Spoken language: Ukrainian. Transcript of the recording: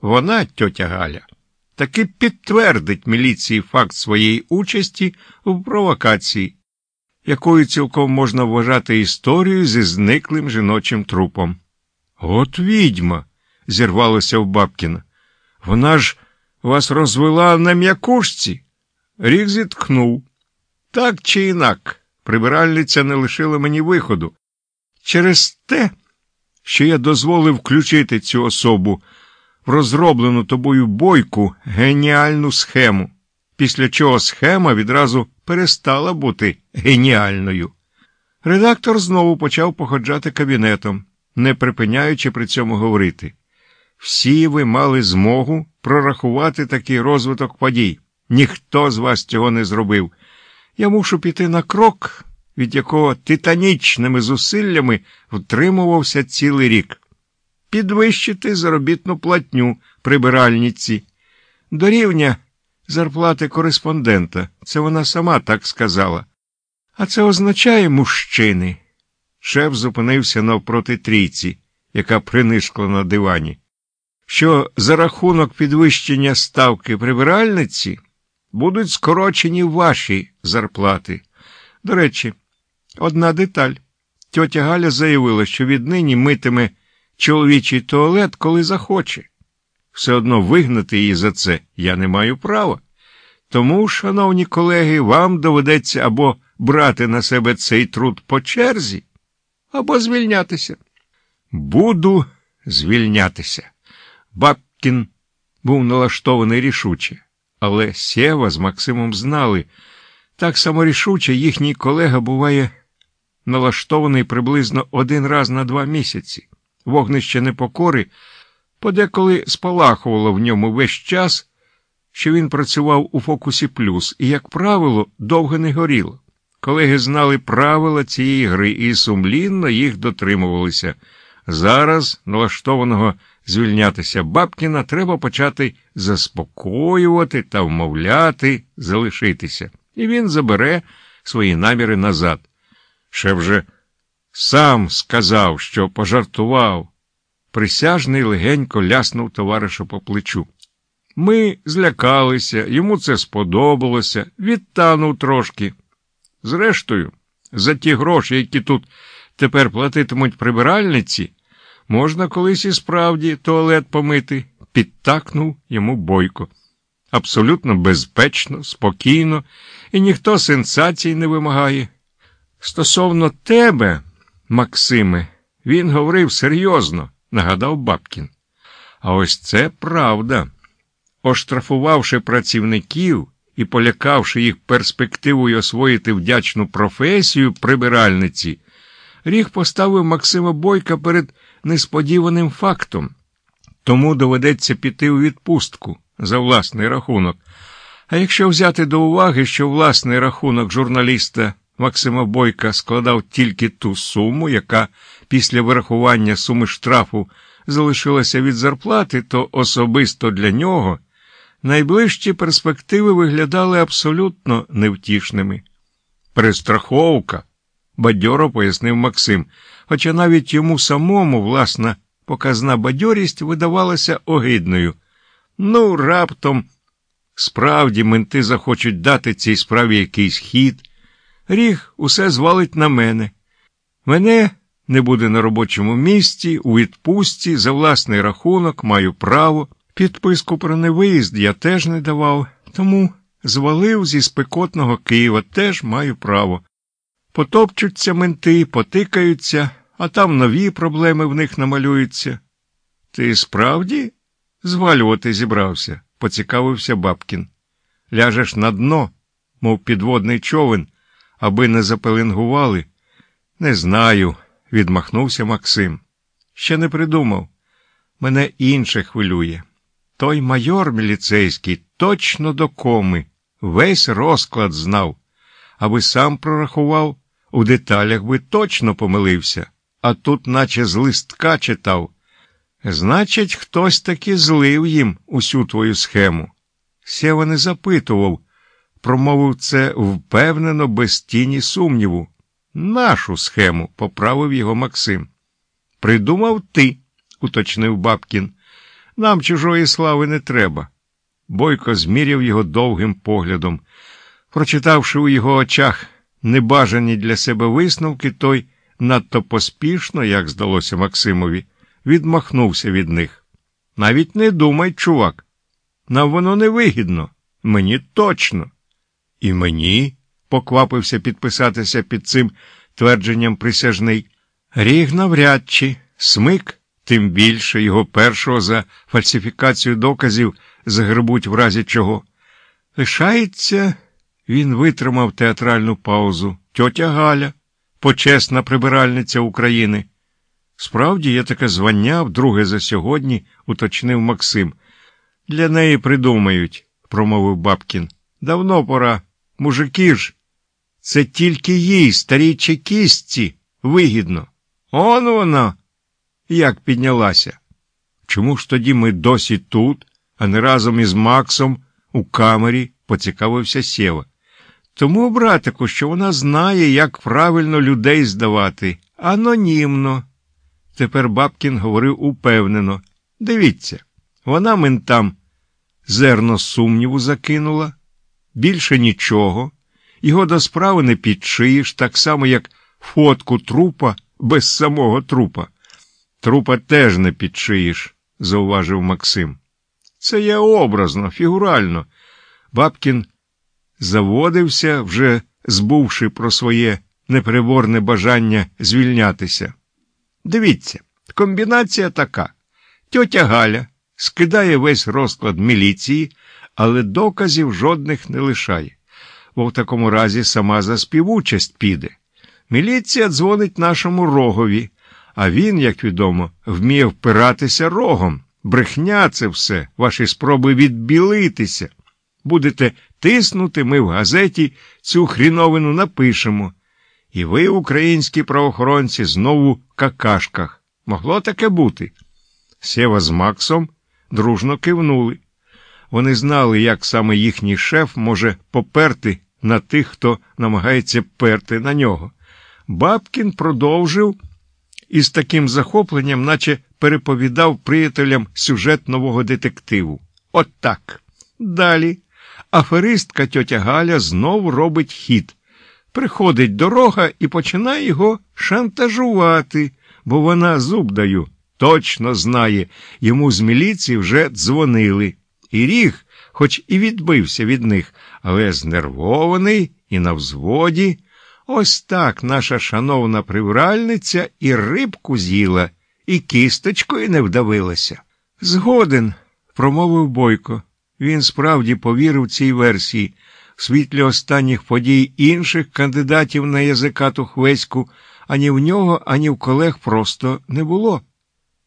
Вона, тьотя Галя, таки підтвердить міліції факт своєї участі в провокації, якою цілком можна вважати історію зі зниклим жіночим трупом. От відьма, зірвалося в Бабкіна. Вона ж вас розвела на м'якушці. Рік зітхнув. Так чи інак, прибиральниця не лишила мені виходу. Через те, що я дозволив включити цю особу в розроблену тобою бойку геніальну схему, після чого схема відразу перестала бути геніальною. Редактор знову почав походжати кабінетом, не припиняючи при цьому говорити. Всі ви мали змогу прорахувати такий розвиток подій. Ніхто з вас цього не зробив. Я мушу піти на крок, від якого титанічними зусиллями втримувався цілий рік. Підвищити заробітну платню прибиральниці. До рівня зарплати кореспондента. Це вона сама так сказала. А це означає мужчини. Шеф зупинився навпроти трійці, яка принишкла на дивані. Що за рахунок підвищення ставки прибиральниці будуть скорочені ваші зарплати. До речі, одна деталь. Тьотя Галя заявила, що віднині митиме чоловічий туалет, коли захоче. Все одно вигнати її за це я не маю права. Тому, шановні колеги, вам доведеться або брати на себе цей труд по черзі, або звільнятися. Буду звільнятися. Бабкін був налаштований рішуче, але Сєва з Максимом знали. Так само рішуче їхній колега буває налаштований приблизно один раз на два місяці. Вогнище непокори подеколи спалахувало в ньому весь час, що він працював у фокусі плюс, і, як правило, довго не горіло. Колеги знали правила цієї гри і сумлінно їх дотримувалися. Зараз, налаштованого звільнятися Бабкіна, треба почати заспокоювати та вмовляти, залишитися. І він забере свої наміри назад. Ще вже сам сказав, що пожартував. Присяжний легенько ляснув товариша по плечу. Ми злякалися, йому це сподобалося, відтанув трошки. Зрештою, за ті гроші, які тут тепер платитимуть прибиральниці, можна колись і справді туалет помити, підтакнув йому бойко. Абсолютно безпечно, спокійно, і ніхто сенсацій не вимагає. Стосовно тебе, Максиме, він говорив серйозно, нагадав Бабкін. А ось це правда. Оштрафувавши працівників і полякавши їх перспективою освоїти вдячну професію прибиральниці, Ріг поставив Максима Бойка перед несподіваним фактом. Тому доведеться піти у відпустку за власний рахунок. А якщо взяти до уваги, що власний рахунок журналіста Максима Бойка складав тільки ту суму, яка після вирахування суми штрафу залишилася від зарплати, то особисто для нього найближчі перспективи виглядали абсолютно невтішними. Перестраховка, бадьоро пояснив Максим, хоча навіть йому самому, власна, показна бадьорість видавалася огидною. Ну, раптом, справді, менти захочуть дати цій справі якийсь хід. Ріг усе звалить на мене. Мене не буде на робочому місці, у відпустці, за власний рахунок, маю право. Підписку про невиїзд я теж не давав, тому звалив зі спекотного Києва теж маю право. Потопчуться менти, потикаються, а там нові проблеми в них намалюються. Ти справді звалювати зібрався, поцікавився Бабкін. Ляжеш на дно, мов підводний човен, аби не запеленгували. Не знаю, відмахнувся Максим. Ще не придумав. Мене інше хвилює. Той майор міліцейський точно до коми, весь розклад знав, аби сам прорахував, у деталях би точно помилився, а тут, наче з листка читав. Значить, хтось таки злив їм усю твою схему. Сєва не запитував, промовив це впевнено, без тіні сумніву. Нашу схему, поправив його Максим. Придумав ти, уточнив Бабкін. Нам чужої слави не треба. Бойко зміряв його довгим поглядом. Прочитавши у його очах небажані для себе висновки, той надто поспішно, як здалося Максимові, відмахнувся від них. Навіть не думай, чувак. Нам воно не вигідно. Мені точно. І мені, поквапився підписатися під цим твердженням присяжний. Ріг навряд чи смик, тим більше його першого за фальсифікацію доказів загребуть в разі чого. Лишається, він витримав театральну паузу. Тьотя Галя, почесна прибиральниця України. Справді є таке звання вдруге за сьогодні, уточнив Максим. Для неї придумають, промовив Бабкін. Давно пора. Мужики ж. Це тільки їй, старій чекістці, вигідно. Он вона як піднялася. Чому ж тоді ми досі тут, а не разом із Максом у камері, поцікавився Сєва. Тому, братику, що вона знає, як правильно людей здавати, анонімно. Тепер Бабкін говорив упевнено. Дивіться, вона ментам зерно сумніву закинула, більше нічого, його до справи не підшиєш, так само, як фотку трупа без самого трупа. Трупа теж не підшиєш, зауважив Максим. Це я образно, фігурально. Бабкін заводився, вже збувши про своє непереборне бажання звільнятися. Дивіться, комбінація така. Тьотя Галя скидає весь розклад міліції, але доказів жодних не лишає, бо в такому разі сама за співучасть піде. Міліція дзвонить нашому рогові, а він, як відомо, вміє впиратися рогом. Брехня це все, ваші спроби відбілитися. Будете тиснути, ми в газеті цю хріновину напишемо. І ви, українські правоохоронці, знову в какашках. Могло таке бути. Сєва з Максом дружно кивнули. Вони знали, як саме їхній шеф може поперти на тих, хто намагається перти на нього. Бабкін продовжив із таким захопленням, наче переповідав приятелям сюжет нового детективу. От так. Далі аферистка тьотя Галя знову робить хід. Приходить дорога і починає його шантажувати, бо вона зуб даю, точно знає, йому з міліції вже дзвонили. І ріг, хоч і відбився від них, але знервований і на взводі. Ось так наша шановна привральниця і рибку з'їла, і кісточкою не вдавилася. Згоден, промовив Бойко. Він справді повірив цій версії. В світлі останніх подій інших кандидатів на язика Тухвеську ані в нього, ані в колег просто не було.